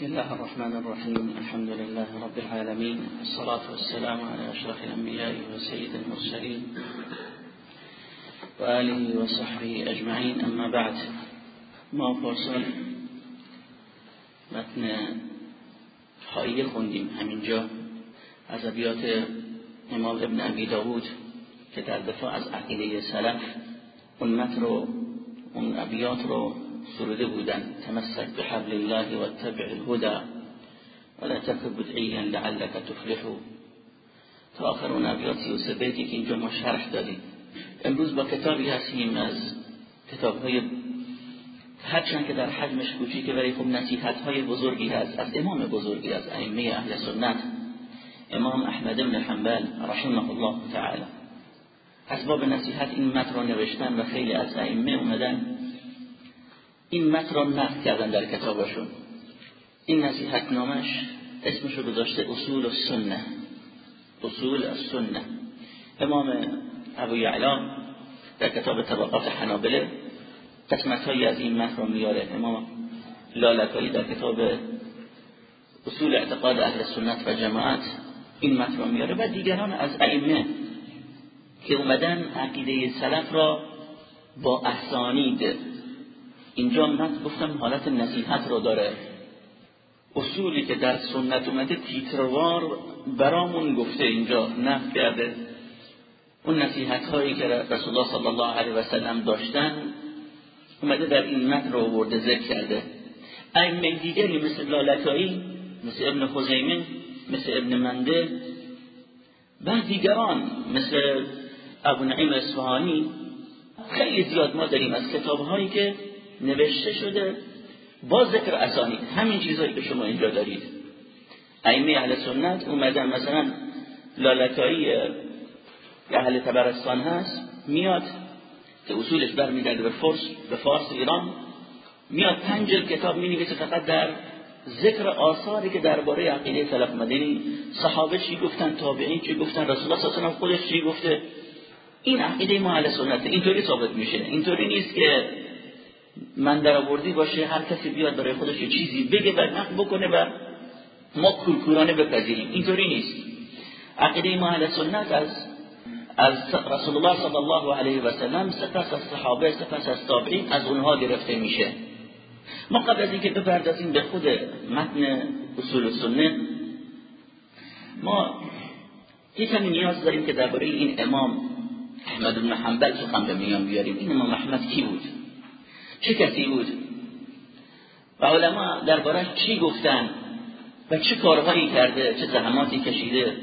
بسم الله الرحمن الرحيم الحمد لله رب العالمين والصلاة والسلام على أشرف الأنبياء وسيد المرسلين وآله وصحبه أجمعين أما بعد. ما پارسال متن حائیه خوندیم همینجا از ابیات امام ابن ابی داود که در دفاع از عقیده سلف اون متن رو اون ابیات رو سروده بودن. تمسك بحبل الله واتبع الهدى. ولا تك بدعيا لعلك تفلحو تا آخر اون ابیات سی بیتی که اینجا ما شرح دادیم. امروز با کتابی هستیم از کتاب های هرچند که در حجمش کوچیکه ولی خب نصیحت های بزرگی هست. از امام بزرگی از ائمه اهل سنت. امام احمد بن حنبل رحمه الله تعالی. از نصیحت این متن را نوشتن و خیلی از ائمه اومدن. این متن را نقد کردن در کتابشون. این نصیحت نامش اسمش رو گذاشته اصول السنه اصول السنه امام ابو یعلا در کتاب طبقات حنابله قسمت هایی از این متن رو میاره. امام لالکایی در کتاب اصول اعتقاد اهل سنت و جماعت این متن رو میاره و دیگران از ائمه که اومدن عقیده سلف را با احسانید اینجا من گفتم حالت نصیحت رو داره. اصولی که در سنت اومده تیتروار برامون گفته اینجا نفت کرده. اون نصیحت هایی که رسول الله صلی الله علیه و سلم داشتن اومده در این متن رو ورده ذکر کرده. ائمه دیگری مثل لالکایی مثل ابن خزیمه مثل ابن منده و دیگران مثل ابو نعیم اصفهانی خیلی زیاد ما داریم از کتاب هایی که نوشته شده با ذکر اسانی همین چیزهایی که شما اینجا دارید. ائمه اهل سنت اومدن مثلا لالکایی اهل تبرستان هست میاد که اصولش برمیگرده به فارس به فارس ایران میاد پنج کتاب می فقط در ذکر آثاری که درباره عقیده سلف مدنی. صحابه چی گفتن؟ تابعین چی گفتن؟ رسول الله صلی خودش چی گفته؟ این عقیده ما اهل سنت اینطوری ثابت میشه. اینطوری نیست که من در آوردی باشه هر کسی بیاد برای خودش چیزی بگه و نقل بکنه و ما کورکورانه بپذیریم. اینطوری نیست. عقیده ما اهل سنت از از رسول الله صلی الله علیه و سلم سپس از صحابه سپس از تابعین از اونها گرفته میشه. ما قبل از اینکه بپردازیم به خود متن اصول سنت ما یه نیاز داریم که درباره این امام احمد بن حنبل سخن به میان بیاریم. این امام احمد کی بود؟ چه کسی بود؟ و علما دربارش چی گفتن؟ و چه کارهایی کرده؟ چه زحماتی کشیده؟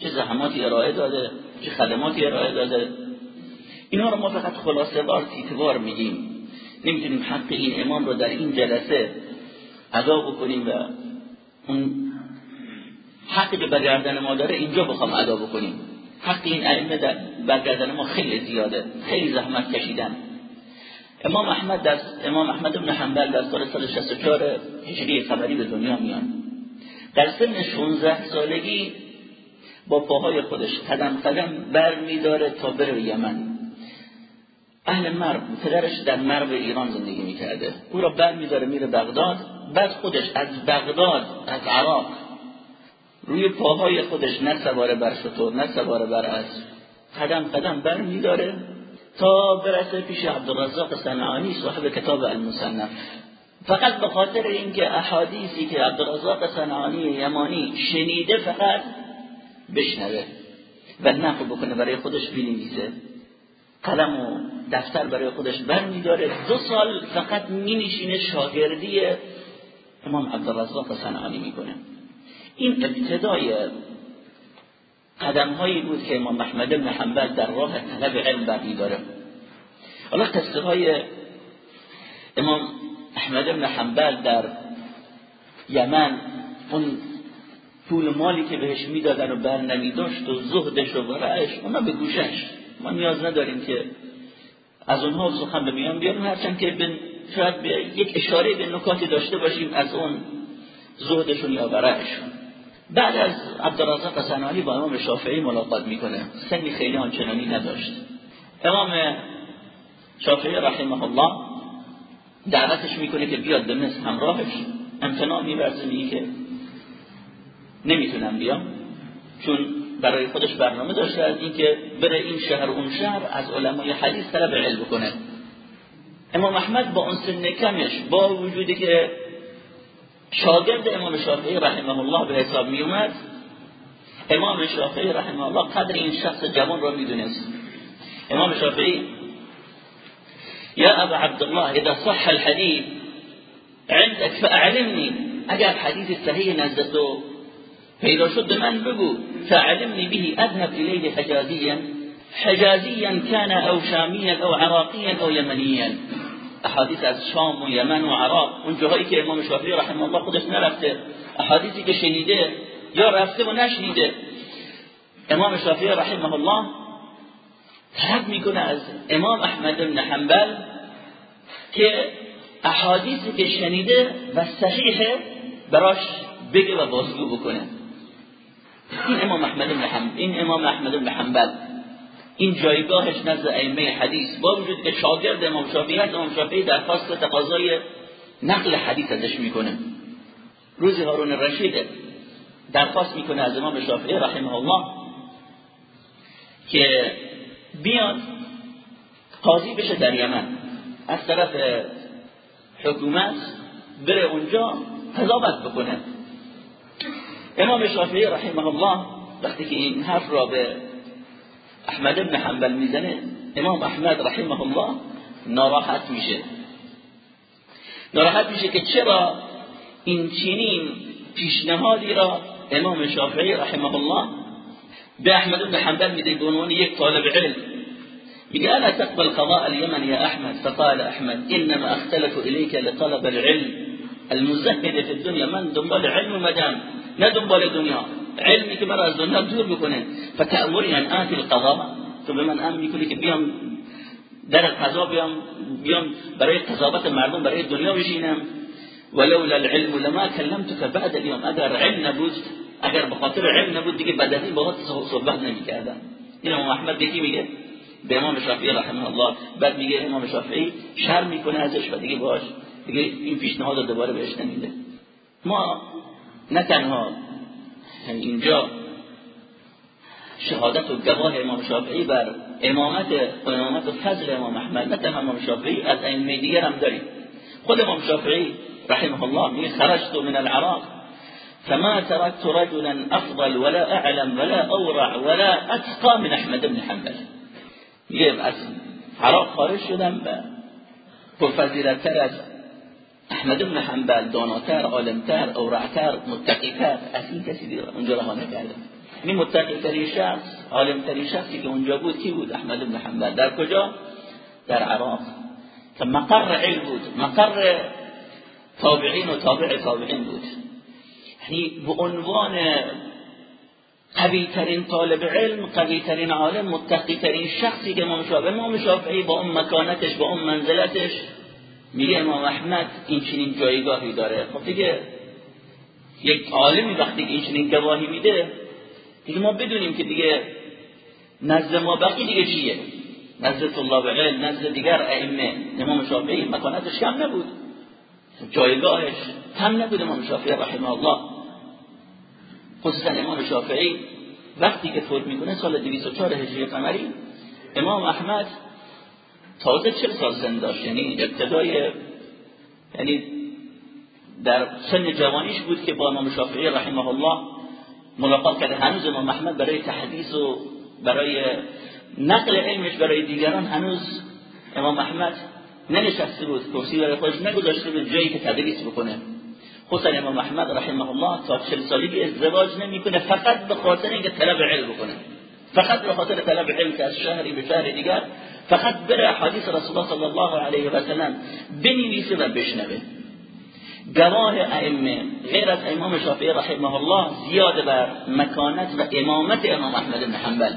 چه زحماتی ارائه داده؟ چه خدماتی ارائه داده؟ اینا رو ما فقط خلاصه بار تیتوار میگیم. نمی‌تونیم حق این امام رو در این جلسه ادا بکنیم و اون حقی که برگردن ما داره اینجا بخوام ادا بکنیم. حق این ائمه برگردن ما خیلی زیاده خیلی زحمت کشیدن. امام احمد در امام احمد بن حنبل در سال 164 هجری قمری به دنیا میان در سن 16 سالگی با پاهای خودش قدم قدم بر میداره تا بره یمن. اهل مرو پدرش در مرو ایران زندگی می‌کرده. او را بر میداره میره بغداد. بعد خودش از بغداد از عراق روی پاهای خودش نه سواره بر شطور نه سواره بر از قدم قدم بر میداره. تا برسه پیش عبدالرزاق صنعانی صاحب کتاب المصنف. فقط به خاطر اینکه احادیثی که عبدالرزاق صنعانی یمانی شنیده فقط بشنوه و نقل بکنه برای خودش بنویسه. قلم و دفتر برای خودش برمیداره. دو سال فقط مینشینه شاگردی امام عبدالرزاق صنعانی می‌کنه. این ابتدای قدم هایی بود که امام محمد بن حنبل در راه طلب علم برمیداره حالا قصه های امام احمد بن حنبل در یمن اون پول مالی که بهش می‌دادن و بر نمیداشت و زهدش و ورعش اونا به گوشش. ما نیاز نداریم که از اونها سخن به میان بیاریم. هرچند که شاید به یک اشاره به نکاتی داشته باشیم از اون زهدشون یا ورعشون. بعد از عبدالرزاق صنعانی با امام شافعی ملاقات می‌کنه. سنی خیلی آنچنانی نداشت. امام شافعی رحمه الله دعوتش می‌کنه که بیاد به مصر همراهش. امتناع میورزه که نمی‌تونم بیام. چون برای خودش برنامه داشته از اینکه بره این شهر اون شهر از علمای حدیث طلب علم بکنه. امام احمد با اون سن کمش با وجودی که شاگرد امام شافعی رحمه الله به حساب می اومد. امام شافعی رحمه الله قدر این شخص جوان را می‌دونست. امام شافعی یا ابا عبدالله اذا صح الحديث عندك فاعلمني اگر حدیث صحیح نزد تو پیدا شد به من بگو. فاعلمني به اذهب الیه حجازیا. حجازیا كان او شامیا او عراقیا او یمنیا. احادیث از شام و یمن و عراق اون جاهایی که امام شافعی رحمه الله خودش نرفته احادیثی که شنیده یا رفته و نشنیده. امام شافعی رحمه الله طلب می‌کنه از امام احمد بن حنبل که احادیثی که شنیده و صحیحه براش بگه و بازگو بکنه. این امام احمد بن حنبل این امام احمد بن حنبل. این جایگاهش نزد ائمه حدیث با وجود که شاگرد امام شافعی هست امام شافعی درخواست تقاضای نقل حدیث ازش می‌کنه. روزی هارون رشید درخواست می‌کنه از امام شافعی رحمه الله که بیاد قاضی بشه در یمن. از طرف حکومت بره اونجا قضاوت بکنه. امام شافعی رحمه الله وقتی که این حرف را به أحمد بن حنبل میزنه إمام أحمد رحمه الله ناراحت میشه ناراحت میشه که چرا؟ این چنین پیشنهادی را إمام شافعی رحمه الله به أحمد بن حنبل میده به عنوان یک طالب علم. میگه ألا تقبل قضاء اليمن يا أحمد؟ فقال أحمد إنما أختلف إليك لطلب العلم. المزهد في الدنيا من دنبال علم مدام نه دنبال دنیا. علمی که مرا از دنیا دور بکنه. فتأمری ان آتی القضاء تو به من امر می‌کنی که بیام در قضا بیام بیام برای قضاوت مردم برای دنیا بشینم. ولولا العلم لما كلمتك بعد اليوم. اگر علم نبود اگر به علم نبود دیگه بعد از این باهات صحبت نمی‌کردم این امام احمد به میگه؟ به امام شافعی رحمه الله. بعد میگه امام شافعی شر می‌کنه ازش و دیگه باش. دیگه این پیشنهاد دوباره بهش نمیده. ما نه تنها اینجا شهادت و گواه امام شافعی بر امامت و امامت و فضل امام احمد نه تنها امام شافعی از ائمه دیگر هم داریم. خود امام شافعی رحمه الله میگه خرجت من العراق فما تركت رجلا افضل ولا اعلم ولا اورع ولا اتقى من احمد بن حنبل. میگه از عراق خارج شدم و پرفضیلتتر از احمد بن حنبل داناتر عالمتر اورعتر متقیتر از این کسی دیگه اونجا رها نکردم این متقیترین شخص عالمترین شخصی که اونجا بود کی بود؟ احمد بن حنبل. در کجا؟ در عراق. که مقر علم بود. مقر تابعین و تابع تابعین بود. یعنی به عنوان قوی ترین طالب علم قوی ترین عالم متقی ترین شخصی که امام شافعی امام شافعی با اون مکانتش با اون منزلتش میگه امام احمد این چنین جایگاهی داره. خب دیگه یک عالمی وقتی که این چنین گواهی میده دیگه ما بدونیم که دیگه نزد ما بقی دیگه چیه؟ نزد طلاب علم نزد دیگر ائمه. امام شافعی مکانتش کم نبود. جایگاهش کم نبود. امام شافعی رحمه الله. خصوصا امام شافعی وقتی که فوت می‌کنه سال 204 هجری قمری امام احمد تازه چه سال سن داشت؟ یعنی ابتدای یعنی در سن جوانیش بود که با امام شافعی رحمه الله ملاقات کرده. هنوز امام احمد برای تحدیث و برای نقل علمش برای دیگران هنوز امام احمد ننشسته بود. کرسی برای خودش نگذاشته بود جایی که تدریس بکنه. خصوصا امام احمد رحمه الله تا 40 سالگی ازدواج نمی‌کنه فقط به خاطر اینکه طلب علم بکنه. فقط به خاطر طلب علم که از شهری به شهر دیگر فقط بره حدیث رسول الله صلی الله علیه و سلم بنویسه و بشنوه. گواه ائمه غیر از امام شافعی رحمه الله زیاد بر مکانت و امامت امام احمد بن حنبل.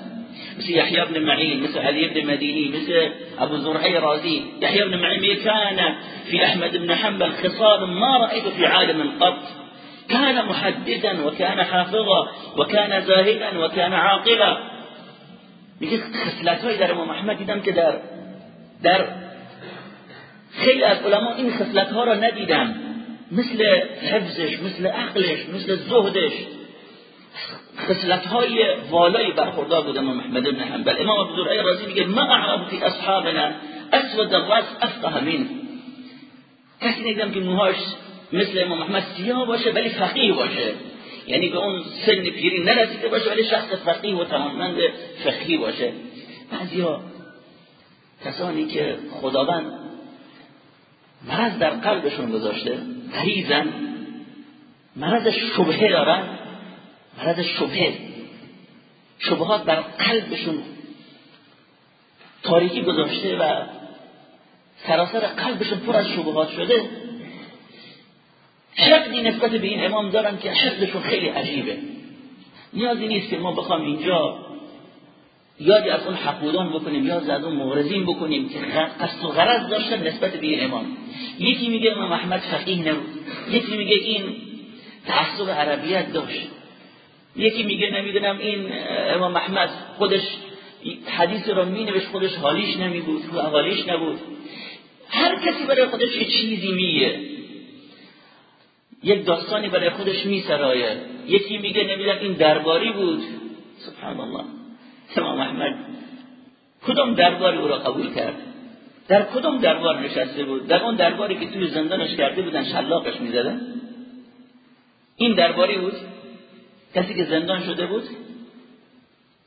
مثل يحيى بن معين مثل علي بن مديني مثل أبو زرعي رازي يحيى بن معين كان في أحمد بن حنبل خصال ما رأيت في عالم قط. كان محدثا وكان حافظا وكان زاهدا وكان عاقلا میگه خصلت های در امام احمد دیدم که در در خیلی از علما این خصلت ها را ندیدم مثل حفظش مثل عقلش مثل زهدش. خصلت های والایی برخوردار بود امام محمد بن حنبل. امام ابو ذر رازی میگه ما اعرب فی اصحابنا اسود الراس افقه من کسی نیدم که موهاش مثل امام محمد سیاه باشه ولی فقیه باشه. یعنی به اون سن پیری نرسیده باشه ولی شخص فقیه و تمامند فقهی باشه. بعضیا کسانی که خداوند مرض در قلبشون گذاشته غریزن مرض شبهه دارن مرض شبهه. شبهات در قلبشون تاریکی گذاشته و سراسر قلبشون پر از شبهات شده حقدی نسبت به این امام دارن که حقدشون خیلی عجیبه. نیازی نیست که ما بخوام اینجا یادی از اون حقودان بکنیم یا از اون مغرزین بکنیم که قصد و غرض داشتن نسبت به این امام. یکی میگه امام احمد فقیه نبود یکی میگه این تعصب عربیت داشت. یکی میگه نمی‌دونم این امام احمد خودش حدیث رو مینوشت خودش حالیش نمی بود حالیش نبود. هر کسی برای خودش چیزی میگه. یک داستانی برای خودش میسرایه. یکی میگه نمی‌دونم این درباری بود. سبحان الله امام احمد. کدام درباری او را قبول کرد؟ در کدام دربار نشسته بود؟ در اون درباری که توی زندانش کرده بودن شلاقش می‌زدن؟ این درباری بود؟ کسی که زندان شده بود؟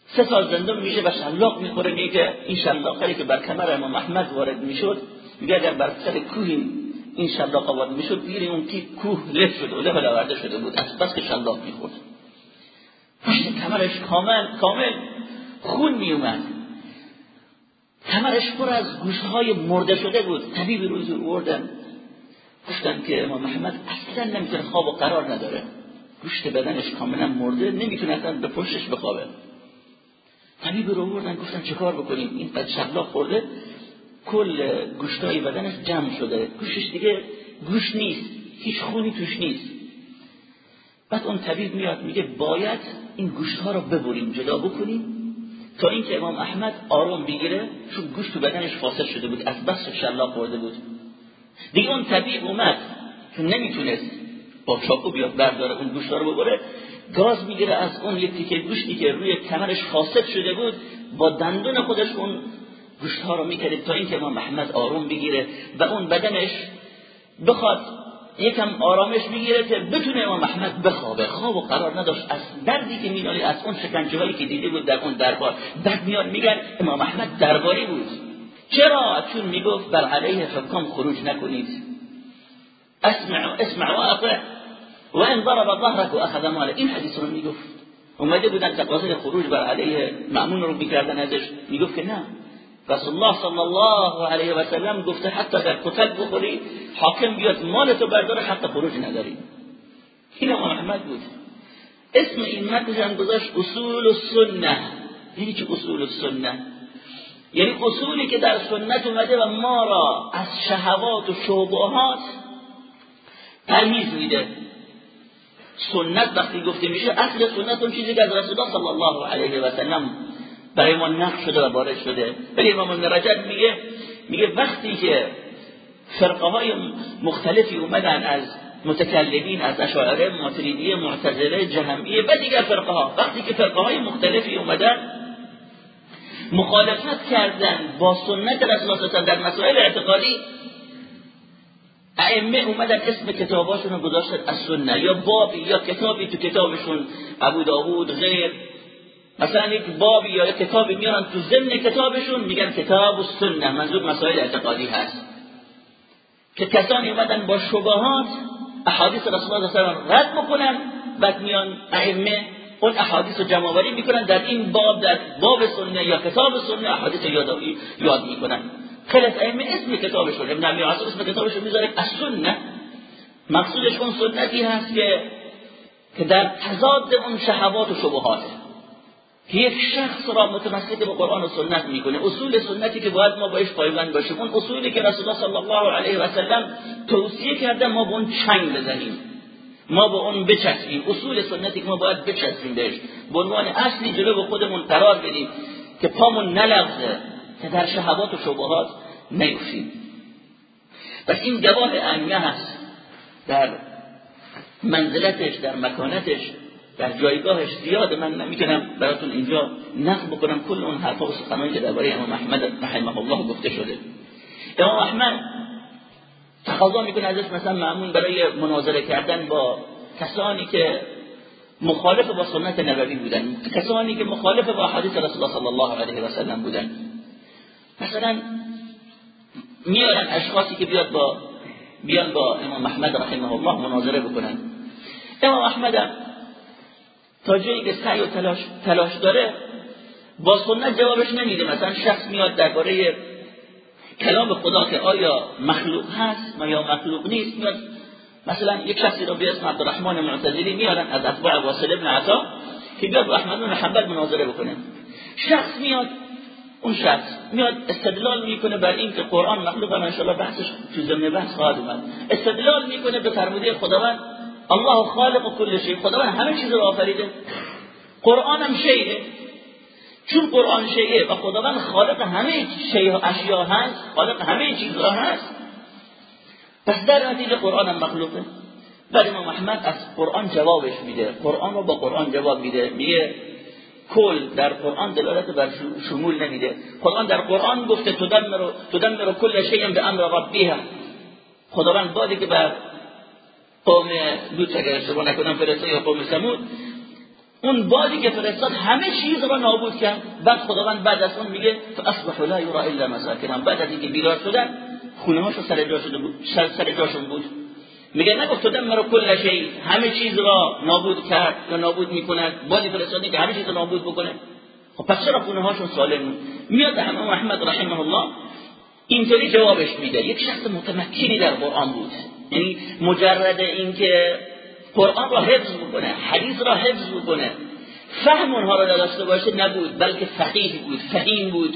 سه سال زندان میشه و شلاق می‌خوره میگه این شلاقی که بر کمر امام احمد وارد می‌شد میگه اگر بر سر کوهی این شلاق وارد می‌شد دیر اون کی کوه لف شده و لف شده بود. از بس که شلاق می‌خورد. پشت کمرش کامل کامل خون میومد کمرش پر از گوشهای مرده شده بود. طبیب روز وردن گفتن که امام محمد اصلا نمی‌تونه خواب و قرار نداره. گوشت بدنش کاملا مرده نمی‌تونه اصلا به پشتش بخوابه. طبیب رو وردن گفتن چه کار بکنیم؟ این قد شلاق خورده. کل گوشتای بدنش جمع شده. گوشش دیگه گوش نیست. هیچ خونی توش نیست. بعد اون طبیب میاد میگه باید این گوشت ها رو ببریم جدا بکنیم. تا اینکه امام احمد آروم بگیره چون گوشت تو بدنش فاسد شده بود از بس شلاق خورده بود. دیگه اون طبیب اومد چون نمی‌تونست با چاقو بیاد برداره اون گوشت رو ببره. گاز می‌گیره از اون یک تیکه گوشتی که روی کمرش فاسد شده بود با دندون خودش اون گوشت ها رو می‌کرد تا اینکه امام احمد آروم بگیره و اون بدنش بخواد یکم آرامش می‌گیره که بتونه امام احمد بخوابه. خواب و قرار نداشت. از دردی که مینالی از اون شکنجه که دیده بود در اون دربار. بعد میاد میگن امام احمد درباری بود. چرا؟ چون می‌گفت بر علیه حکام خروج نکنید. اسمع اسمع و اطع. و ان ضرب ظهرك اخذ ماله. این حدیث رو می‌گفت. اومده بودن تقاضای خروج بر علیه معمون رو می‌کردن ازش. می‌گفت که نه. رسول الله صلی الله علیه و سلم گفته حتی در قتل بخوری حاکم بیاد مالتو برداره حتی خروج نداری این امام احمد بود اسم این متن گذاشت اصول السنه یعنی چه اصول السنه یعنی اصولی که در سنت اومده و ما را از شهوات و شبهات تمیز میده سنت وقتی گفته میشه اصل سنت اون چیزی که از رسول الله صلی الله علیه و سلم برای ما نقش شده و وارد شده. ولی امام رجب میگه میگه وقتی که فرقه های مختلفی اومدن از متکلمین از اشاعره ماتریدیه معتزله جهمیه و دیگر فرقه ها وقتی که فرقه های مختلفی اومدن مخالفت کردن با سنت رسول الله در مسائل اعتقادی ائمه اومدن اسم کتاباشون رو گذاشتن از سنت یا بابی یا کتابی تو کتابشون ابو داوود غیر. مثلا یک بابی یا یک کتابی میارن تو ضمن کتابشون میگن کتاب و سنه منظور مسائل اعتقادی هست. که کسانی اومدن با شبهات احادیث رسول الله صلی الله رد بکنن بعد میان ائمه اون احادیث رو جمع می‌کنن در این باب در باب سنه یا کتاب سنه احادیث یاد یاد می‌کنن. خیلی از ائمه اسم کتابشون ابن ابی عاصم اسم کتابشون می‌ذاره از سنه مقصودش اون سنتی هست که که در تضاد اون شهوات و شبهاته. که یک شخص را متمسک به قرآن و سنت می‌کنه. اصول سنتی که باید ما باش پایبند باشیم. اون اصولی که رسول الله صلی الله علیه و سلم توصیه کرده ما به اون چنگ بزنیم. ما به اون بچسبیم. اصول سنتی که ما باید بچسبیم بهش. به عنوان اصلی جلو خودمون قرار بدیم که پامون نلغزه که در شهوات و شبهات نیفتیم. پس این گواه ائمه هست در منزلتش در مکانتش. در جایگاهش زیاده. من نمی‌تونم براتون اینجا نقل بکنم کل اون حرفا و سخنانی که درباره امام احمد رحمه الله گفته شده. امام احمد تقاضا می‌کنه ازش مثلا معمول برای مناظره کردن با کسانی که مخالف با سنت نبوی بودن کسانی که مخالف با حدیث رسول الله صلی الله علیه و سلم بودن. مثلا میارن اشخاصی که بیاد با بیان با امام احمد رحمه الله مناظره بکنن. امام احمد تا جایی که سعی و تلاش, تلاش داره با سنت جوابش نمیده. مثلا شخص میاد درباره کلام خدا که آیا مخلوق هست یا مخلوق نیست میاد مثلا یک شخصی رو به اسم عبدالرحمن معتزلی میارن از اتباع واصل ابن عطا که بیاد با احمد بن حنبل مناظره بکنه. شخص میاد اون شخص میاد استدلال می‌کنه بر این که قرآن مخلوق ان شاء بحثش تو ضمن بحث خواهد اومد. استدلال می‌کنه به فرموده خداوند الله خالق کل شی خداوند همه چیز رو آفریده. قرآن هم شیعه. چون قرآن شیعه و خداوند خالق همه شیء اشیا هست خالق همه چیزها هست. پس در نتیجه قرآن هم مخلوقه. بعد امام احمد از قرآن جوابش میده. قرآن رو با قرآن جواب میده. میگه کل در قرآن دلالت بر شمول نمیده. قرآن در قرآن گفته تدمر تدمر کل شیء به امر ربیها. خداوند بادی که بر قوم لوط اگر اشتباه نکنم فرسته یا قوم سمود اون بادی که فرستاد همه چیز رو نابود کرد. بعد خداوند بعد از اون میگه فاصبحوا لا یرا الا مساکنهم بعد از اینکه بیدار شدن خونه هاشو سر جا شده بود سر جاشون بود. میگه نگفت رو کل شی همه چیز را نابود کرد یا نابود می‌کند. بادی فرستادی که همه چیز را نابود بکنه. خب پس چرا خونه هاشون سالم میاد امام احمد رحمه الله اینطوری جوابش میده. یک شخص متمکنی در قرآن بود. یعنی مجرد اینکه قرآن را حفظ بکنه حدیث را حفظ بکنه. فهم اونها را داشته باشه نبود بلکه فقیه بود فهیم بود.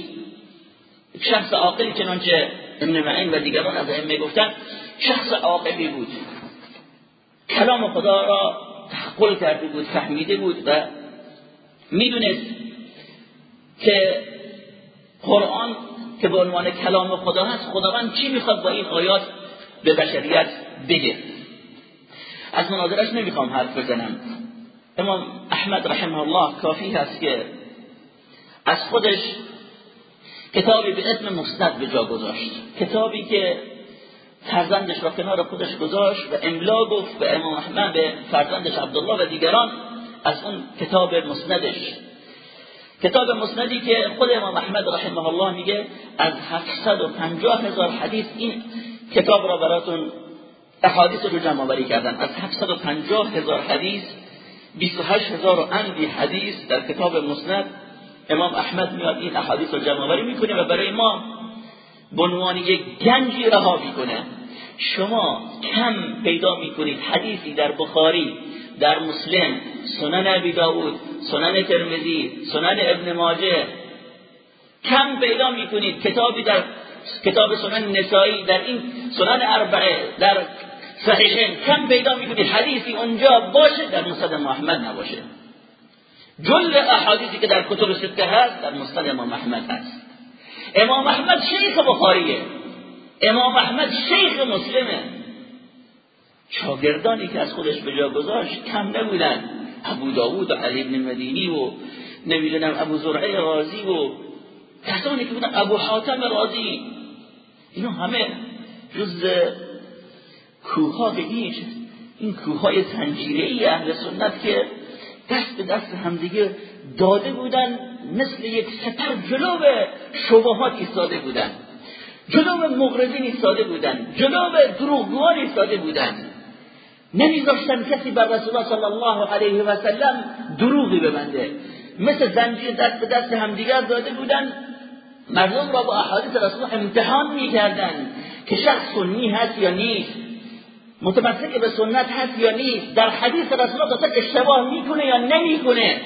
شخص عاقلی چنانچه ابن معین و دیگران از ائمه گفتن شخص عاقلی بود. کلام خدا را تحقل کرده بود فهمیده بود و می‌دونست که قرآن که به عنوان کلام خدا هست خداوند چی می‌خواد با این آیات به بشریت بگه. از مناظرش نمی‌خوام حرف بزنم. امام احمد رحمه الله کافی هست که از خودش کتابی به اسم مستد به جا گذاشت. کتابی که فرزندش را کنار خودش گذاشت و املا گفت به امام احمد به فرزندش عبدالله و دیگران از اون کتاب مسندش. کتاب مسندی که خود امام احمد رحمه الله میگه از 750 هزار حدیث این کتاب را براتون احادیث رو جمع آوری کردن. از 750 هزار حدیث 28 هزار و اندی حدیث در کتاب مسند امام احمد میاد این احادیث رو جمع آوری می‌کنه و برای ما به عنوان یک گنجی رها می‌کنه. شما کم پیدا می‌کنید حدیثی در بخاری در مسلم سنن ابی داود سنن ترمذی سنن ابن ماجه. کم پیدا می‌کنید. کتابی در کتاب سنن نسایی در این سنن اربعه در صحیحین کم پیدا می‌کنید حدیثی اونجا باشه در مسند محمد نباشه. جل احادیثی که در کتب سته هست در مسند امام احمد هست. امام احمد شیخ بخاریه. امام احمد شیخ مسلمه. شاگردانی که از خودش به جا گذاشت کم نبودن. ابو داوود و علی بن مدینی و نمی‌دونم ابو زرعه رازی و کسانی که بودن. ابو حاتم رازی. اینا همه جز کوها به این کوههای تنجیره ای اهل سنت که دست به دست همدیگه داده بودن مثل یک سپر جلو شبهات ایستاده بودن. جلو مغرضین ایستاده بودن. جلو دروغگوان ایستاده بودن. نمیذاشتن کسی بر رسول الله صلی الله علیه و سلم دروغی ببنده. مثل زنجیر دست به دست همدیگر داده بودن. مردم را با احادیث رسول امتحان می‌کردن که شخص سنی هست یا نیست. متمسک به سنت هست یا نیست در حدیث رسول الله اشتباه می‌کنه یا نمی‌کنه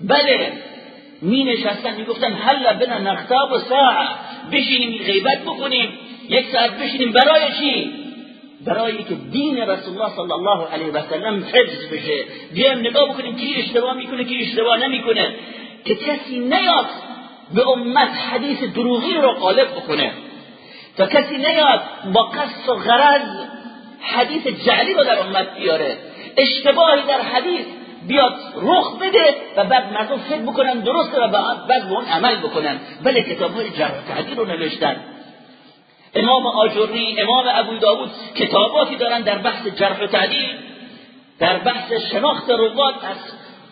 بله می نشستن می گفتن حل بنا نختاب و ساعه بشینیم غیبت بکنیم یک ساعت بشینیم برای چی؟ برای که دین رسول الله صلی الله علیه و سلم حفظ بشه. بیایم نگاه بکنیم کی اشتباه می‌کنه کی اشتباه نمی‌کنه. که کسی نیاد به امت حدیث دروغی رو قالب بکنه. تا کسی نیاد با قصد و غرض حدیث جعلی رو در امت بیاره. اشتباهی در حدیث بیاد رخ بده و بعد مردم فکر بکنن درسته و بعد به اون عمل بکنن. ولی کتاب های جرح تعدیل رو نوشتن. امام آجوری امام ابو داود کتاباتی دارن در بحث جرح و تعدیل در بحث شناخت روات از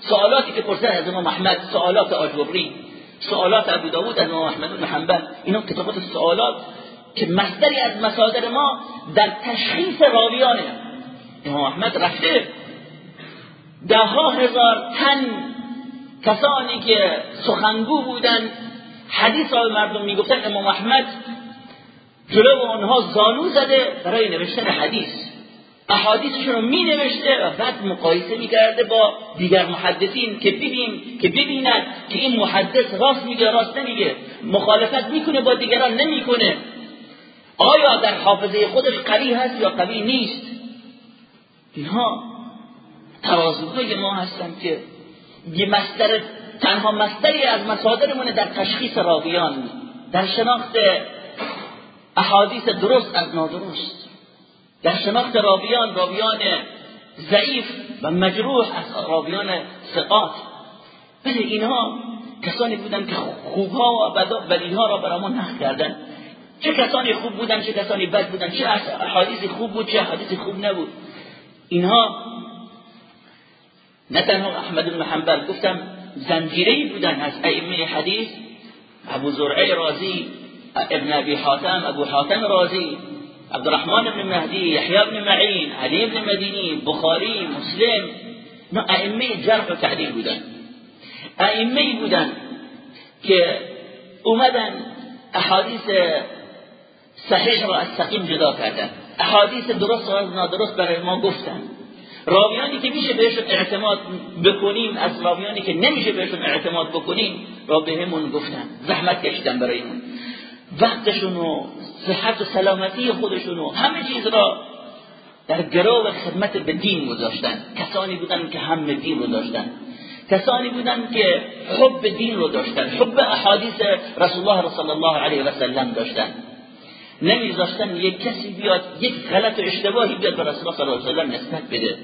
سوالاتی که پرسن از امام احمد سوالات آجوری سوالات ابو داود از امام احمد بن حنبل اینا کتابات سوالات. که مصدری از مصادر ما در تشخیص راویانه امام احمد رفته. ده ها هزار تن کسانی که سخنگو بودن حدیث را مردم می‌گفتن امام احمد جلو اونها زانو زده برای نوشتن حدیث. احادیثشون رو می نوشته و بعد مقایسه می کرده با دیگر محدثین که ببین که ببیند که این محدث راست میگه راست نمیگه. مخالفت می‌کنه با دیگران نمی‌کنه. آیا در حافظه خودش قوی هست یا قوی نیست؟ اینها ترازوهای ما هستن که یه مستر تنها مستری از مصادرمونه در تشخیص راویان در شناخت احادیث درست از نادرست. در شناخت راویان راویان ضعیف و مجروح از راویان ثقات. ولی اینها کسانی بودن که خوبها و بدیها را برامون نقل کردن چه کسانی خوب بودن چه کسانی بد بودن چه احادیث خوب بود چه احادیث خوب نبود. اینها نه تنها احمد بن حنبل گفتم زنجیری بودن از ائمه حدیث ابو زرعه رازی ابن ابي حاتم ابو حاتم رازی عبدالرحمن بن مهدی یحیی بن معین علی بن مدینی بخاری مسلم نه ائمه جرح و تعدیل بودن. ائمه بودن که اومدن احادیث صحیح و از سقیم جدا کردن. احادیث درست و از نادرست برای ما گفتن. راویانی که میشه بهشون اعتماد بکنیم از راویانی که نمیشه بهشون اعتماد بکنیم را بهمون گفتن. زحمت کشیدن برای اون وقتشون و صحت و سلامتی خودشون و همه چیز را در گرو خدمت به دین گذاشتن. کسانی بودن که هم دین رو داشتن. کسانی بودن که حب دین رو داشتن. حب احادیث رسول الله صلی الله علیه و سلم داشتن. نمیذاشتن یک کسی بیاد یک غلط و اشتباهی بیاد به رسول الله صلی الله علیه و نسبت بده.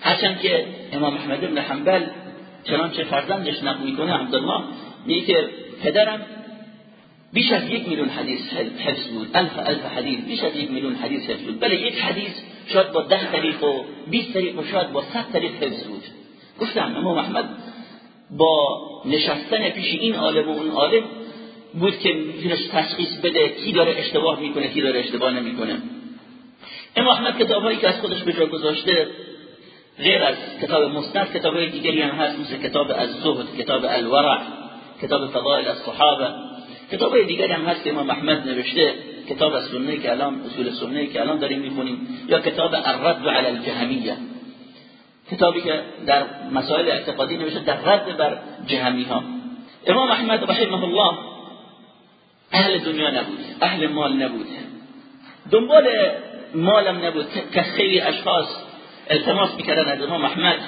هرچند که امام احمد بن حنبل چنانچه فرزندش نقل می‌کنه عبدالله میگه که پدرم بیش از یک میلیون حدیث حفظ بود الف الف حدیث بیش از یک میلیون حدیث حفظ بود. بله یک حدیث شاید با ده طریق و 20 طریق و شاید با 100 طریق حفظ بود. گفتم امام احمد با نشستن پیش این عالم و اون عالم بود که می‌تونست تشخیص بده کی داره اشتباه می‌کنه کی داره اشتباه نمی‌کنه. امام احمد کتابهایی که از خودش به جا گذاشته غیر از کتاب مستند کتاب دیگری هم هست مثل کتاب الزهد کتاب الورع کتاب فضائل الصحابه. کتاب دیگری هم هست که امام احمد نوشته کتاب سنه که الان اصول سنه که الان داریم می‌خونیم یا کتاب الرد علی الجهمیه. کتابی که در مسائل اعتقادی نوشته در رد بر جهمی ها امام احمد رحمه الله اهل دنیا نبود اهل مال نبود. دنبال مالم نبود که خیلی اشخاص التماس می‌کردن از امام احمد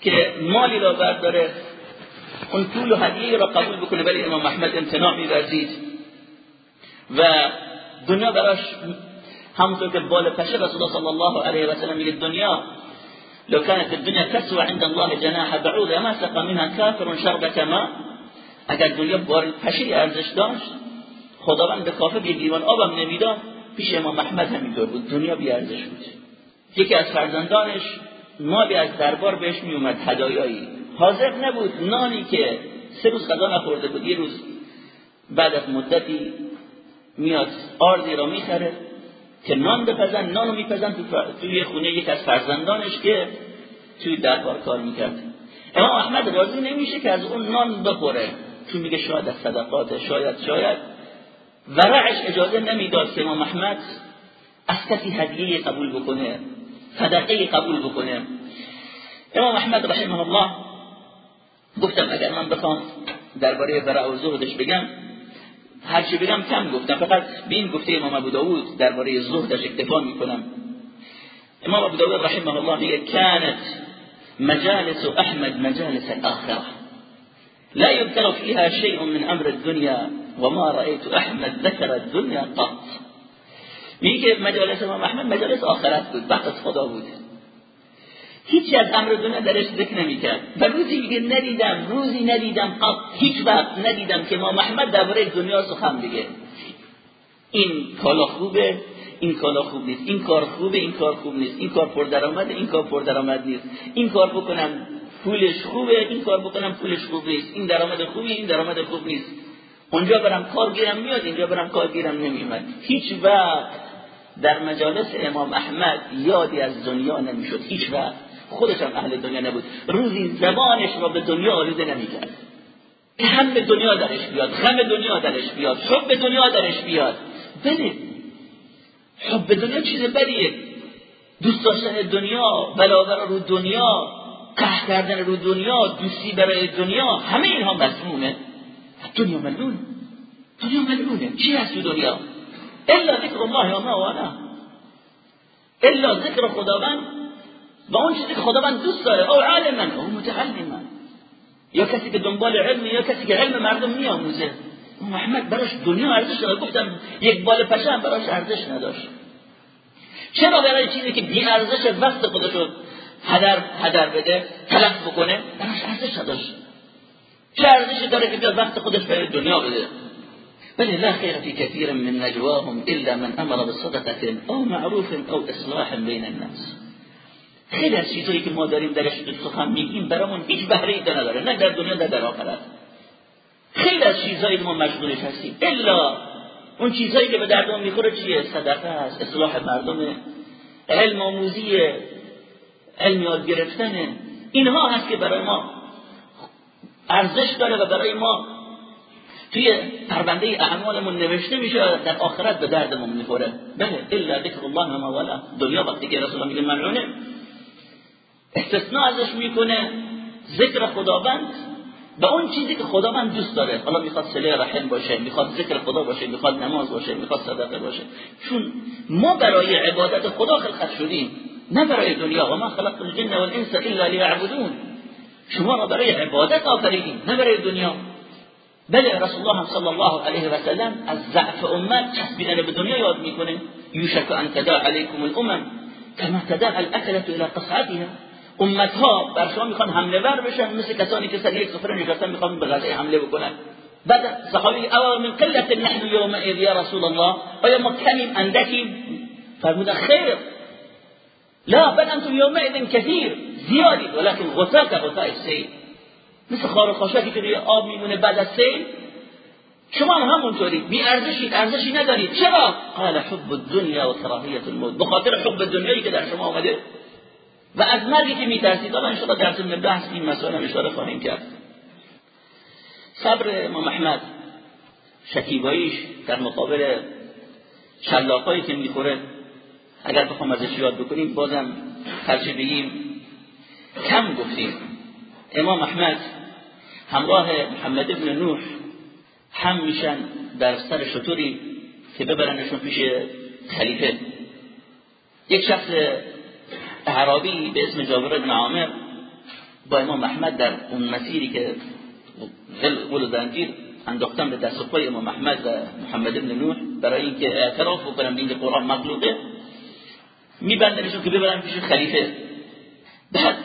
که مالی را برداره اون پول و هدیه را قبول بکنه ولی امام احمد امتناع میورزید. و دنیا براش همونطور که بال پشه رسول الله صلی الله علیه و سلم میگه دنیا لو كانت الدنيا تسوى عند الله جناح بعوض ما سقى منها كافر شربة ما اگر دنیا بال پشه ارزش داشت خداوند به کافر یه دیوان آبم نمی‌داد پیش امام احمد همینطور بود. دنیا بی ارزش بود. یکی از فرزندانش مالی از دربار بهش میومد هدایایی. حاضر نبود نانی که سه روز غذا نخورده بود یه روز بعد از مدتی میاد آردی را می‌خره که نان بپزن نانو میپزن تو توی خونه یک از فرزندانش که توی دربار کار می‌کرد. امام احمد راضی نمیشه که از اون نان بخوره. چون میگه شاید از صدقات شاید شاید. ورعش اجازه نمی‌داد که امام احمد از کسی هدیه قبول بکنه صدقه قبول بکنه. امام احمد رحمه الله گفتم اگر من بخوام درباره ورع و زهدش بگم هر چی بگم کم گفتم. فقط بین گفته امام ابو داود درباره زهدش اکتفا می‌کنم. امام ابو داود رحمه الله میگه كانت مجالس احمد مجالس الاخره لا يذكر فيها شيء من امر الدنيا وما رأيت احمد ذكر الدنيا قط. میگه مجالس امام احمد مجالس آخرت بود بحث خدا بود. هیچی از امر دنیا درش ذکر نمی‌کرد. و روزی میگه ندیدم روزی ندیدم قط. هیچ وقت ندیدم که ما محمد درباره دنیا سخن بگه. این کالا خوبه این کالا خوب نیست. این کار خوبه این کار خوب نیست. این کار پردرآمده این کار پردرآمد نیست. این کار بکنم پولش خوبه این کار بکنم پولش خوب نیست. این درآمد خوبی این درآمد خوب نیست. اونجا برم کار گیرم میاد اینجا برم کار گیرم نمیاد هیچ وقت در مجالس امام احمد یادی از دنیا نمی‌شد هیچ وقت. خودش هم اهل دنیا نبود. روزی زبانش را به دنیا آلوده نمی‌کرد. هم به دنیا درش بیاد غم دنیا درش بیاد حب دنیا درش بیاد. بله. حب دنیا چیز بدیه. دوست داشتن دنیا بلاور رو دنیا قهر کردن رو دنیا دوستی برای دنیا همه اینها مسمومه دنیا ملعون. دنیا ملعونه. چی هست دنیا؟ الا ذکر الله و ما والا الا ذکر خداوند. و اون چیزی که خداوند دوست داره. او عالما او متعلما یا کسی که دنبال علم یا کسی علم مردم میآموزه. محمد براش دنیا ارزش نداشت. یک بال پشه هم براش ارزش نداشت. چرا برای چیزی که بی ارزش وقت خودشو هدر هدر بده تلف بکنه براش ارزش نداشت. چه داره که بیاد وقت خودش برای دنیا بده. بل لا خیر فی كثير من نجواهم الا من امر بصدقه او معروف او اصلاح بین الناس. خیلی از چیزایی که ما داریم درش سخن میگیم برامون هیچ بهره ای نداره نه در دنیا نه در آخرت. خیلی از چیزایی ما مشغولش هستیم. الا اون چیزایی که به دردمون می‌خوره چیه؟ صدقه است اصلاح مردم علم آموزی علم یاد گرفتن اینها هست که برای ما ارزش داره و برای ما توی پرونده اعمالمون نوشته میشه در آخرت به دردمون می‌خوره. بله الا ذکر الله ما ولا. دنیا وقتی که رسول میگه استثناء ازش می‌کنه ذکر خداوند و اون چیزی که خداوند دوست داره. حالا می‌خواد صله رحم باشه می‌خواد ذکر خدا باشه می‌خواد نماز باشه می‌خواد صدقه باشه. چون ما برای عبادت خدا خلقت شدیم نه برای دنیا. و ما خلقت الجن والانس الا لیعبدون شما را برای عبادت آفریدیم نه برای دنیا. بله رسول الله صلی الله علیه و سلم از ضعف امت چسبیدن به دنیا یاد می‌کنه. یوشک ان تداع علیکم الامم کما تداع الاکله الى قصعتها. امت ها بر شما می‌خوان حمله ور بشن مثل کسانی که سر یک سفره نشستن می‌خوان به غذای حمله بکنن. بعد صحابی اول من قلت نحن یومئذ یا رسول الله آیا ما کمیم اندکیم فرمودن خیر. لا بل انتم یومئذ کثیر. زیادید ولكن غثا که غثاء السیل مثل خار و خاشاکی که روی آب میمونه بعد از سیل. شما هم همونطوری بی ارزشی ارزشی ندارید. چرا؟ قال حب الدنیا و کراهیت الموت. بخاطر حب دنیایی که در شما آمده. و از مرگی که میترسید حالا انشاءالله در ضمن بحث این مسائل اشاره خواهیم کرد. صبر امام احمد شکیباییش در مقابل شلاقایی که می‌خوره اگر بخوام ازش یاد بکنیم بازم هرچه بگیم کم گفتیم. امام احمد همراه محمد ابن نوح هم میشن در سر شطوری که ببرنشون پیش خلیفه. یک شخص اعرابی به اسم جابر بن عامر با امام احمد در اون مسیری که غل و زنجیر انداختن به دست پای امام احمد و محمد ابن نوح برای اینکه اعتراف بکنن به اینکه قرآن مخلوقه میبندنشون که ببرن پیش خلیفه. بعد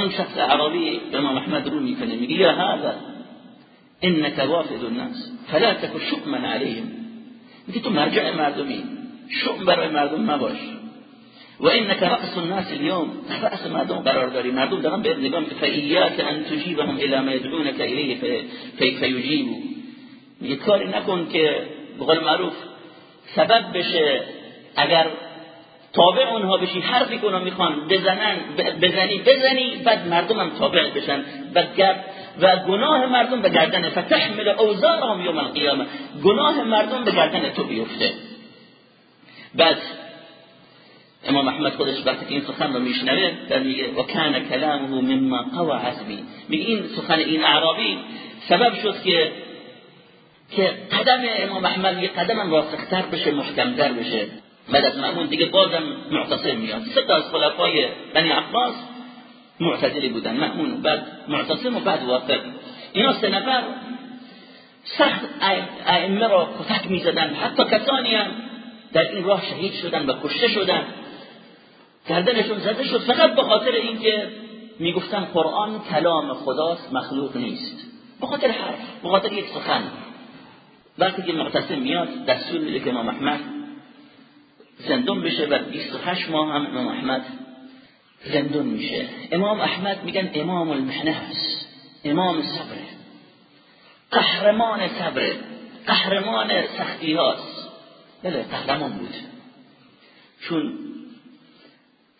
اون شخص اعرابی امام احمد رو می‌کنه میگه یا هذا انك وافد الناس فلا تكن شؤما عليهم میگه تو مرجع مردمی شؤم برای مردم مباش. و انك رأس الناس اليوم رأس مردم قرار داری. مردم دارن به نگاه فإياك ان تجيبهم الى ما يدعونك اليه فيجيبوا میگه کاری نکن که بقول معروف سبب بشه اگر تابع اونها بشی. حرفی که می‌خوان بزنن بزنی بزنی بعد مردم هم تابع بشن. و گناه مردم به گردن فتحمل اوزارهم یوم القیامه. گناه مردم به گردن تو بیفته. بعد امام احمد خودش وقتی که این سخن رو میشنوه میگه و کان کلامه مما قوا عزمی میگه این سخن این اعرابی سبب شد که که قدم امام احمد یه قدم راسختر بشه محکمتر بشه. بعد از معمون دیگه بازم معتصم میاد. سه تا از خلفای بنی عباس معتدلی بودن. معمون بعد معتصم و بعد وافق. اینا سه نفر سخت ائمه را کتک می‌زدن. حتی کسانی هم در این راه شهید شدن و کشته شدن. گردنشون زده شد. فقط به خاطر اینکه می‌گفتن قرآن کلام خداست مخلوق نیست. به خاطر حرف به خاطر یک سخن. وقتی که معتصم میاد دستور میده که امام احمد زندون بشه و 28 ماه هم امام احمد زندون میشه. امام احمد میگن امام المحنه هست امام صبر. قهرمان صبر قهرمان سختی هاست. بله قهرمان بود. چون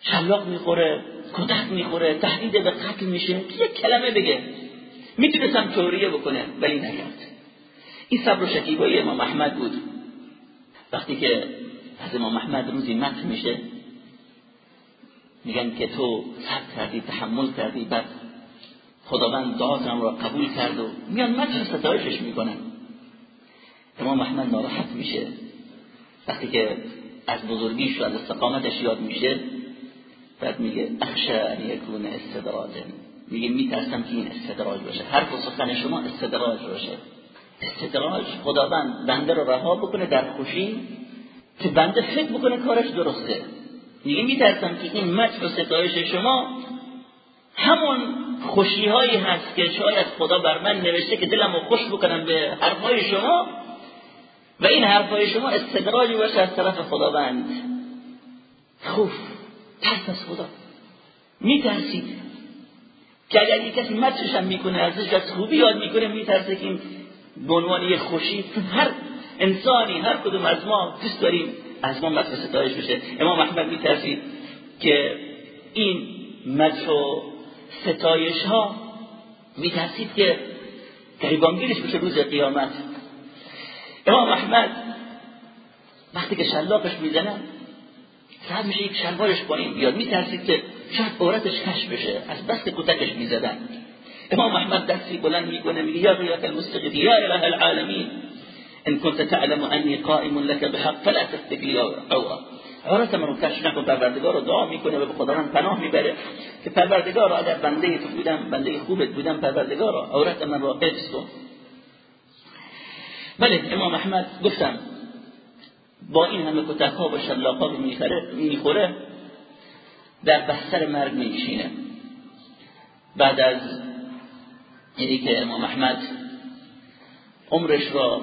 شلاق می‌خوره کتک می‌خوره تهدید به قتل میشه. یک کلمه بگه. می‌تونستم توریه بکنه ولی نگرد این صبر و شکیبایی امام احمد بود. وقتی که از امام احمد روزی مت میشه. میگن که تو صبر کردی تحمل کردی بعد خداوند دعاتم را قبول کرد و میان مدح ستایشش می‌کنن. امام احمد ناراحت میشه. وقتی که از بزرگیش و از استقامتش یاد میشه بعد میگه اخشا ان یکون استدراجا میگه میترسم که این استدراج باشه. و سخن شما استدراج باشه. استدراج خداوند بنده رو رها بکنه در خوشی که بنده فکر بکنه کارش درسته. میگه میترسم که این مدح و ستایش شما همون خوشی هایی هست که شاید خدا بر من نوشته که دلم رو خوش بکنم به حرفهای شما و این حرفهای شما استدراجی باشه از طرف خداوند. خوف ترس از خدا. میترسید که اگر یک کسی مدشش هم می‌کنه ازش از خوبی یاد می‌کنه میترسه که این به عنوان یه خوشی هر انسانی هر کدوم از ما دوست داریم. از ما مدح ستایش بشه امام احمد میترسید که این مدح و ستایش ها میترسید که گریبانگیرش بشه روز قیامت. امام احمد وقتی که شلاقش می‌زنن ساعت میشه یک شلوارش پایین بیاد. میترسید که شاید عورتش کش بشه از بس کتکش می‌زدن. امام احمد دستی بلند می‌کنه میگه یا غیرت المستقید یا اله العالمین. ان كنت تعلم اني قائم لك بحق فلا تستقي عورا عورت من رو کش نکن پروردگار رو دعا می‌کنه و به خداوند پناه می‌بره که پروردگار اگر بنده تو بودم بنده خوبت بودم پروردگار عورت من رو حفظ کن بله امام احمد گفتم با این همه کتک ها و می‌خوره در بستر مرگ میشینه بعد از اینی که امام احمد عمرش را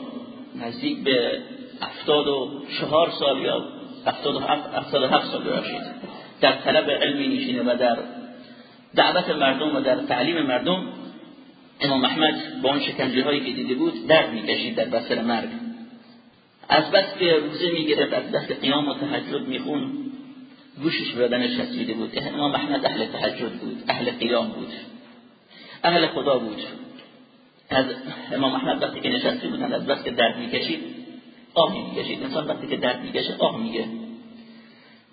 نزدیک به افتاد و چهار سال یا افتاد و هفت سال باشید در طلب علمی نشینه و در دعوت مردم و در تعلیم مردم امام احمد با اون شکنجه هایی که دیده بود درد می‌کشید در بستر مرگ. از بس که روزه می‌گرفت از دست قیام و تهجد میخون گوشش بدنش چسبیده بود. امام احمد اهل تهجد بود اهل قیام بود. اهل خدا بود. از امام احمد وقتی که نشسته بودن از بس که درد می‌کشید آه می‌کشید. انسان وقتی که درد می‌کشه آه میگه.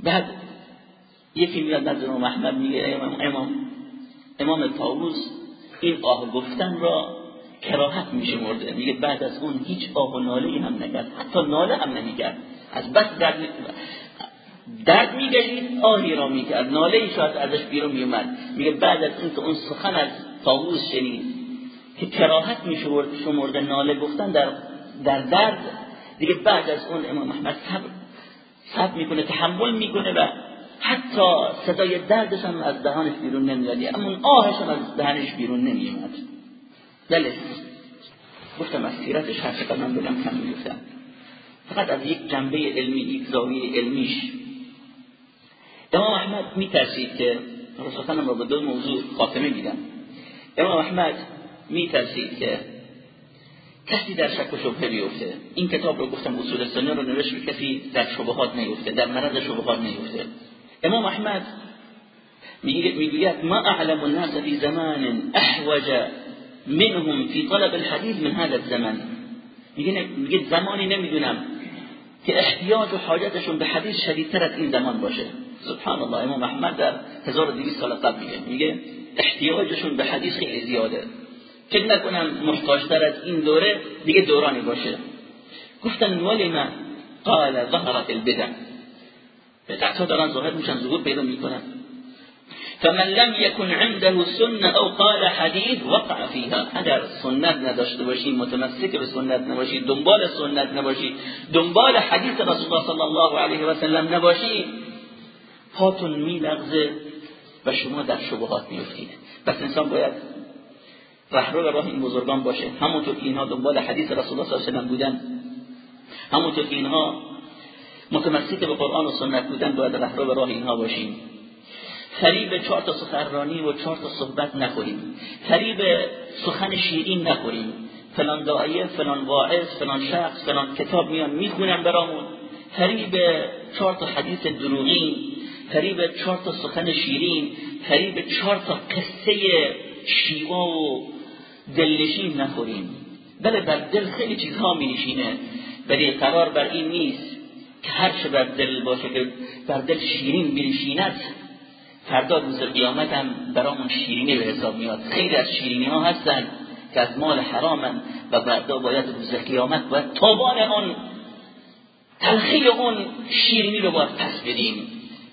بعد یکی میاد نظر امام احمد میگه امام امام امام طاووس این آه گفتن را کراهت میشه مرده میگه بعد از اون هیچ آه و ناله هم نکرد. حتی ناله هم نمی‌کرد. از بس درد درد میگشید آهی را می‌کرد. ناله ای شاید ازش بیرون میومد میگه بعد از اون که اون سخن از طاووس شنید که کراهت میشه شمرده ناله گفتن در در درد. دیگه بعد از اون امام احمد صبر صبر می‌کنه تحمل می‌کنه و حتی صدای دردش هم از دهانش بیرون نمیاد اما آهش هم از دهانش بیرون نمیاد بله. گفتم از سیرتش هر چقدر من بگم کم می‌گفتم فقط از یک جنبه علمی یک زاویه علمیش. امام احمد میترسید که رسولخانم را به دو موضوع خاتمه میدم امام احمد میترسید که کسی در شک و شبهه بیفته. این کتاب رو گفتم اصول سنه رو نوشت کسی در شبهات نیفته در مرض شبهات نیفته. امام احمد می‌گوید ما اعلم الناس في زمان احوج منهم في طلب الحديث من هذا الزمان میگه زمانی نمی‌دونم که احتیاج و حاجتشون به حدیث شدیدتر از این زمان باشه. سبحان الله امام احمد در 1200 سال قبل میگه میگه احتیاجشون به حدیث خیلی زیاده. فکر نکنم محتاجتر از این دوره دیگه دورانی باشه. گفتن ولی من قال ظهرت البدع. بدعت ها دارن ظاهر میشن ظهور پیدا می‌کنن. فمن لم يكن عنده سنه او قال حديث وقع فيها اگر سنت نداشته باشی متمسک به سنت نباشی دنبال سنت نباشی دنبال حدیث رسول الله صلی الله علیه و سلم نباشی پاتون میلغزه و شما در شبهات میفتید پس انسان باید رهرو راه این بزرگان باشه. همونطور که اینها دنبال حدیث رسول الله صلی الله علیه و بودن. همونطور که اینها متمسک به قرآن و سنت بودن باید رهرو راه اینها باشیم. فریب چهار تا سخنرانی و چهار تا صحبت نخوریم. فریب سخن شیرین نخوریم. فلان داعیه فلان واعظ فلان شخص فلان کتاب میان می‌خونن برامون. فریب چهار تا حدیث دروغین فریب چهار تا سخن شیرین فریب چهار تا قصه شیوا و دلنشین نخوریم. بله بر دل خیلی چیزها می نشینه ولی قرار بر این نیست که هر چه بر دل باشه که بر دل شیرین بنشیند. فردا روز قیامت هم برامون شیرینی به حساب میاد. خیلی از شیرینی ها هستن که از مال حرامن و بعدا باید روز قیامت باید تابان اون تلخی اون شیرینی رو باید پس بدیم.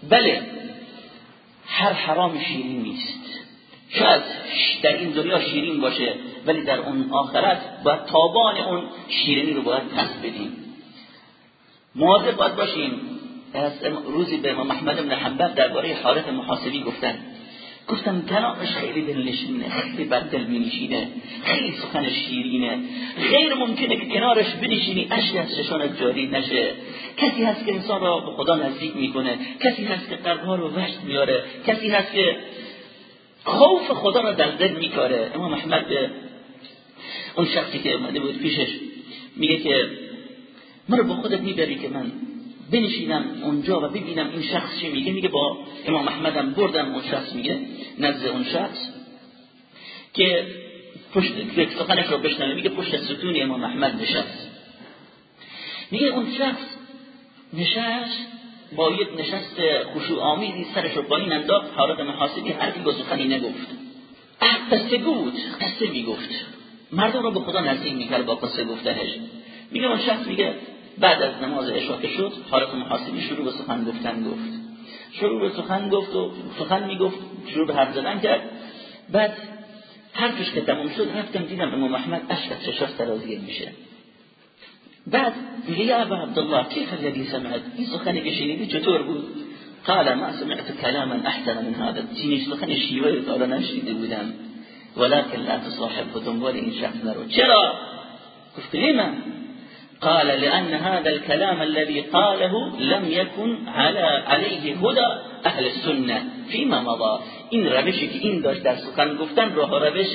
بله هر حرام شیرین نیست. شاید در این دنیا شیرین باشه ولی در اون آخرت باید تابان اون شیرینی رو باید پس بدیم. مواظب باید باشیم. روزی به امام احمد بن حنبل درباره حالت محاسبی گفتن. گفتم کلامش خیلی دلنشینه خیلی بر دل مینشینه خیلی سخن شیرینه. غیر ممکنه که کنارش بنشینی اشک از چشانت جاری نشه. کسی هست که انسان را به خدا نزدیک می‌کنه کسی هست که قلبها رو وشت میاره کسی هست که خوف خدا را در دل میکاره. امام احمد اون شخصی که اومده بود پیشش میگه که من رو با خودت می‌بری که من بنشینم اونجا و ببینم این شخص چی میگه. میگه با امام احمدم بردم اون شخص میگه نزد اون شخص که پشت سخنش رو بشنوه. میگه پشت ستون امام احمد نشست. میگه اون شخص نشست با یک نشست خشوع آمیزی سرش رو پایین انداخت حالت محاسبی حرفی با سخنی نگفت. قصه بود قصه می‌گفت. مردم رو به خدا نزدیک می‌کرد با قصه گفتنش. میگه اون شخص میگه بعد از نماز عشا که شد حالت محاسبی شروع به سخن گفتن گفت. شروع به سخن گفت و سخن می‌گفت شروع به حرف زدن کرد. بعد حرفش که تمام شد رفتم دیدم امام احمد اشک از چشاش سرازیر میشه. بعد میگه یا ابا عبدالله کیف الذي سمعت؟ این سخنی که شنیدی بود؟ قال ما سمعت كلاما احسن من هذا. چنین سخن شیوه تا نشنیده بودم. ولكن لا تصاحب دنبال این شخص نرو. چرا؟ گفت لما قال لأن هذا الكلام الذي قاله لم يكن على عليه هدى اهل السنه فيما مضى؟ این روشی که این داشت در سخن گفتن راه روش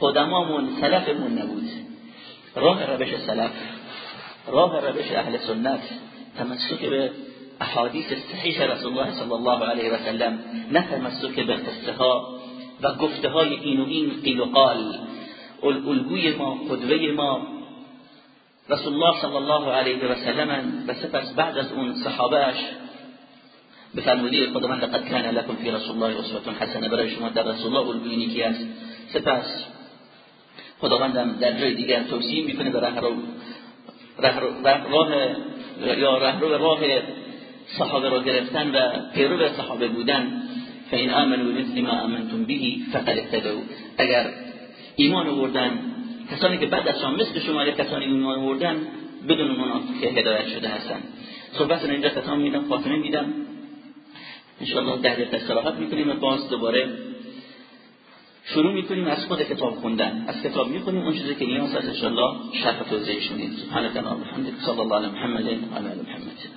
قدمامون سلفمون نبود. راه روش سلف. راه روش أهل سنت تمسک به احادیث صحیح رسول الله صلی الله علیه و سلم نه تمسک به قصه ها و گفته های این و این قیل و قال الگوی ما قدوة ما. رسول الله صلی الله علیه و سلم و سپس بعد از اون صحابهش به فرموده خداوند لقد کان لكم فی رسول الله أسوة حسنة برای شما در رسول الله الگویی که است. سپس خداوندم در جای دیگر توصیه میکنه به راه راه یا راه صحابه را گرفتن و پیرو صحابه بودن. فین آمنوا مثل ما آمنتم به فقد اهتدوا. اگر ایمان آوردن کسانی که بعد از شما مثل شما کسانی ایمان آوردن بدون که هدایت شده هستن. صحبت رو اینجا ختم میدم خاتمه میدم. انشاءالله ده دقیقه استراحت می‌کنیم باز دوباره شروع می‌کنیم از خود کتاب خوندن. از کتاب می‌کنیم اون چیزی که نیاز هست انشاءالله شرح توضیحش میدیم سبحانك اللهم وبحمدك صلی الله علی محمد و علی محمد.